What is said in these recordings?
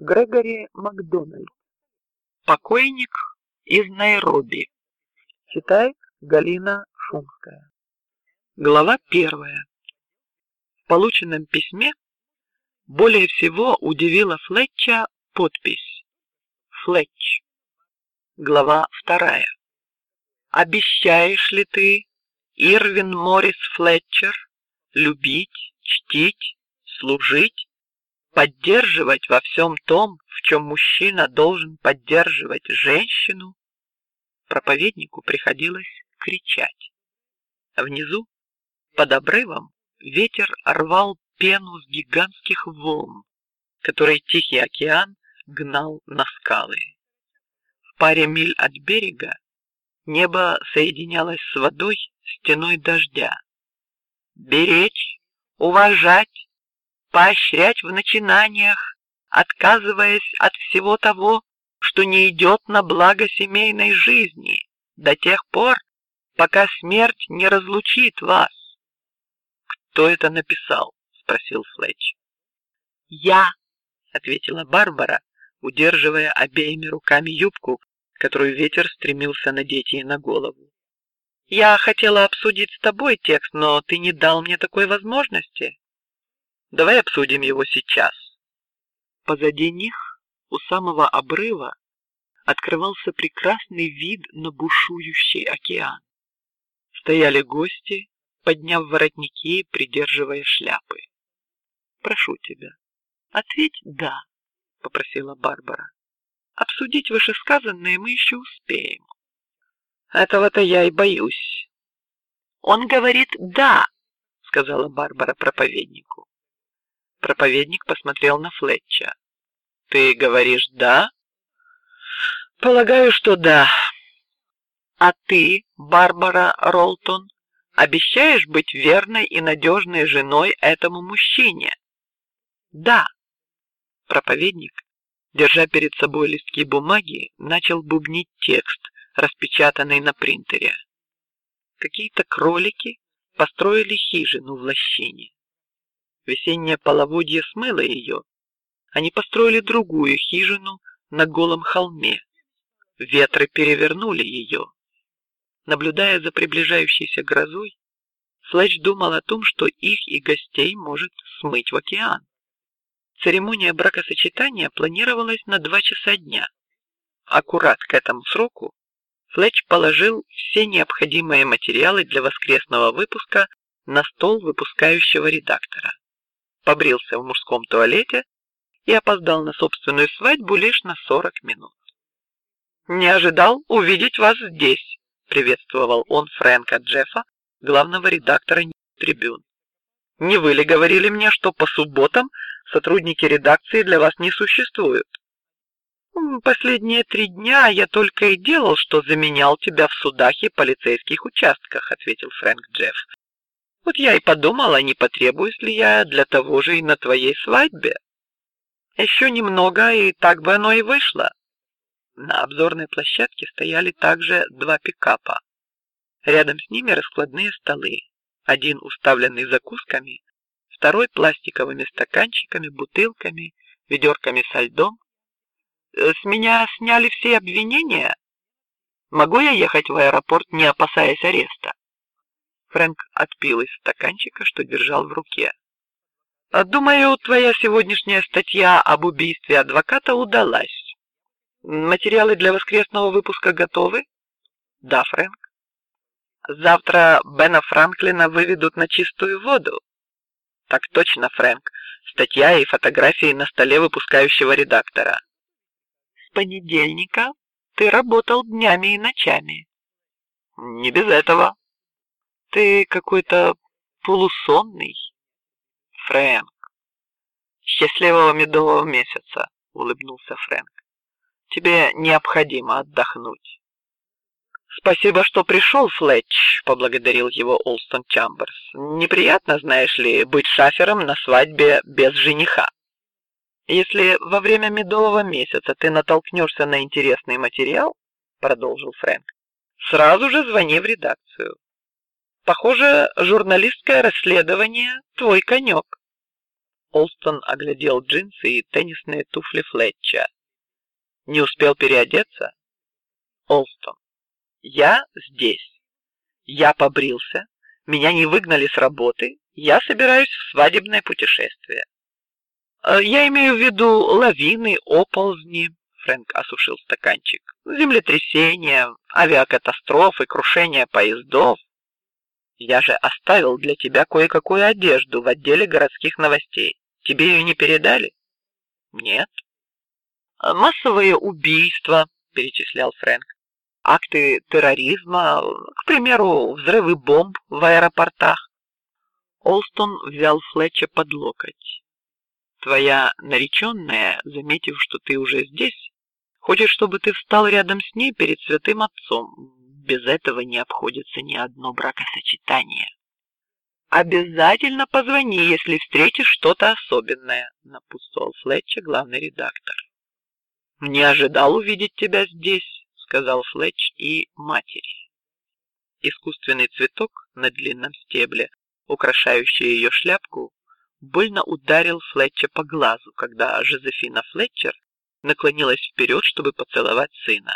Грегори Макдональд. Покойник из Найроби. Читает Галина Шумская. Глава первая. В полученном письме более всего удивила Флетча подпись Флетч. Глава вторая. Обещаешь ли ты, Ирвин Моррис Флетчер, любить, чтить, служить поддерживать во всем том, в чем мужчина должен поддерживать женщину, проповеднику приходилось кричать. Внизу, под обрывом, ветер рвал пену с гигантских волн, которые Тихий океан гнал на скалы. В паре миль от берега небо соединялось с водой стеной дождя. Беречь, уважать, поощрять в начинаниях, отказываясь от всего того, что не идет на благо семейной жизни, до тех пор, пока смерть не разлучит вас. Кто это написал? спросил Флетч. Я, ответила Барбара, удерживая обеими руками юбку, которую ветер стремился надеть ей на голову. Я хотела обсудить с тобой текст, но ты не дал мне такой возможности. Давай обсудим его сейчас. Позади них, у самого обрыва, открывался прекрасный вид на бушующий океан. Стояли гости, подняв воротники, придерживая шляпы. Прошу тебя, ответь да, попросила Барбара. Обсудить вышесказанное мы еще успеем. Этого-то я и боюсь. Он говорит да, сказала Барбара проповеднику. Проповедник посмотрел на Флетча. Ты говоришь да? Полагаю, что да. А ты, Барбара Ролтон, обещаешь быть верной и надежной женой этому мужчине? Да. Проповедник, держа перед собой листки бумаги, начал бубнить текст, распечатанный на принтере. Какие-то кролики построили хижину в лощине. Весеннее половодье смыло ее. Они построили другую хижину на голом холме. Ветры перевернули ее. Наблюдая за приближающейся грозой, Флэч думал о том, что их и гостей может смыть в океан. Церемония бракосочетания планировалась на два часа дня. Аккурат к этому сроку Флетч положил все необходимые материалы для воскресного выпуска на стол выпускающего редактора побрился в мужском туалете и опоздал на собственную свадьбу лишь на сорок минут. Не ожидал увидеть вас здесь, приветствовал он Фрэнка Джеффа, главного редактора Трибюн. Не вы ли говорили мне, что по субботам сотрудники редакции для вас не существуют? Последние три дня я только и делал, что заменял тебя в судах и полицейских участках, ответил Фрэнк Джефф. Вот я и подумала, не потребуюсь ли я для того же и на твоей свадьбе. Еще немного, и так бы оно и вышло. На обзорной площадке стояли также два пикапа. Рядом с ними раскладные столы, один уставленный закусками, второй пластиковыми стаканчиками, бутылками, ведерками со льдом. Э, с меня сняли все обвинения. Могу я ехать в аэропорт, не опасаясь ареста? Фрэнк отпил из стаканчика, что держал в руке. «А думаю, твоя сегодняшняя статья об убийстве адвоката удалась. Материалы для воскресного выпуска готовы? Да, Фрэнк. Завтра Бена Франклина выведут на чистую воду. Так точно, Фрэнк. Статья и фотографии на столе выпускающего редактора. С понедельника ты работал днями и ночами. Не без этого. Ты какой-то полусонный, Фрэнк. Счастливого медового месяца, улыбнулся Фрэнк. Тебе необходимо отдохнуть. Спасибо, что пришел, Флетч, поблагодарил его Олстон Чамберс. Неприятно, знаешь ли, быть шафером на свадьбе без жениха. Если во время медового месяца ты натолкнешься на интересный материал, продолжил Фрэнк, сразу же звони в редакцию. Похоже, журналистское расследование твой конек. Олстон оглядел джинсы и теннисные туфли Флетча. Не успел переодеться. Олстон, я здесь. Я побрился. Меня не выгнали с работы. Я собираюсь в свадебное путешествие. Э, я имею в виду лавины, оползни. Фрэнк осушил стаканчик. Землетрясения, авиакатастрофы, крушение поездов. Я же оставил для тебя кое-какую одежду в отделе городских новостей. Тебе ее не передали? Нет. А массовые убийства, перечислял Фрэнк. Акты терроризма, к примеру, взрывы бомб в аэропортах. Олстон взял Флетча под локоть. Твоя нареченная, заметив, что ты уже здесь, хочет, чтобы ты встал рядом с ней перед святым отцом. Без этого не обходится ни одно бракосочетание. Обязательно позвони, если встретишь что-то особенное, напутствовал Флетчер, главный редактор. Не ожидал увидеть тебя здесь, сказал Флетч и матери. Искусственный цветок на длинном стебле, украшающий ее шляпку, больно ударил Флетча по глазу, когда Жозефина Флетчер наклонилась вперед, чтобы поцеловать сына.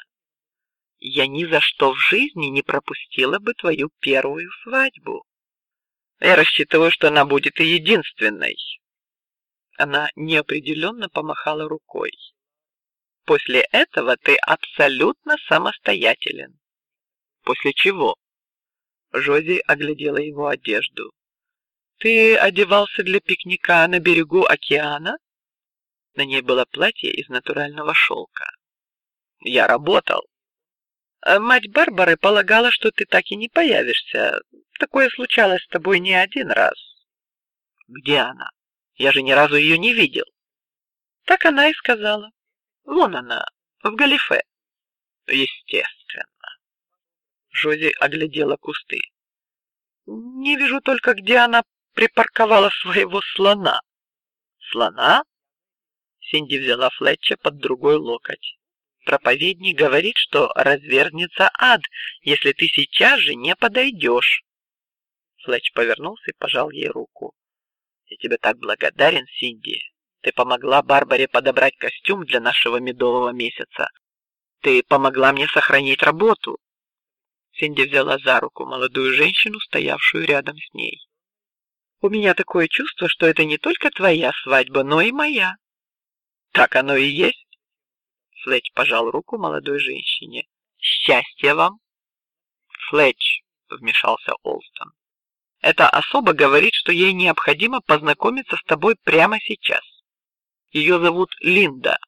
Я ни за что в жизни не пропустила бы твою первую свадьбу. Я рассчитываю, что она будет и единственной. Она неопределенно помахала рукой. После этого ты абсолютно самостоятелен. После чего? Жози оглядела его одежду. Ты одевался для пикника на берегу океана? На ней было платье из натурального шелка. Я работал. А мать Барбары полагала, что ты так и не появишься. Такое случалось с тобой не один раз. Где она? Я же ни разу ее не видел. Так она и сказала. Вон она, в галифе. Естественно. Жози оглядела кусты. Не вижу только, где она припарковала своего слона. Слона? Синди взяла Флетча под другой локоть проповедник говорит, что развернется ад, если ты сейчас же не подойдешь. Флетч повернулся и пожал ей руку. Я тебе так благодарен, Синди. Ты помогла Барбаре подобрать костюм для нашего медового месяца. Ты помогла мне сохранить работу. Синди взяла за руку молодую женщину, стоявшую рядом с ней. У меня такое чувство, что это не только твоя свадьба, но и моя. Так оно и есть. Флетч пожал руку молодой женщине. Счастья вам. Флетч, вмешался Олстон. Эта особа говорит, что ей необходимо познакомиться с тобой прямо сейчас. Ее зовут Линда.